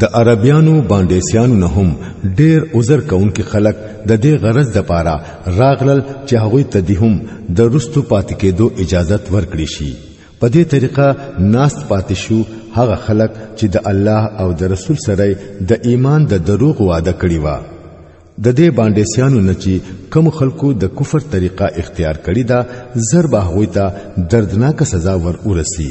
د عربیانو باندېسیانو نه هم ډېر عذر کوونکي خلک د دې غرض د پاره راغلل چې هغوی ته دې هم د رستو پاتې کېدو اجازت ورکړي شي په دې طریقه ناست پاتې شو هغه خلک چې د الله او د رسول سره د ایمان د دروغ وعده کړی و د دې باندې سیانو نه چې کم خلکو د کفر طریقه اختیار کړی دا زر به هوی ته دردناک سزا ور ورسی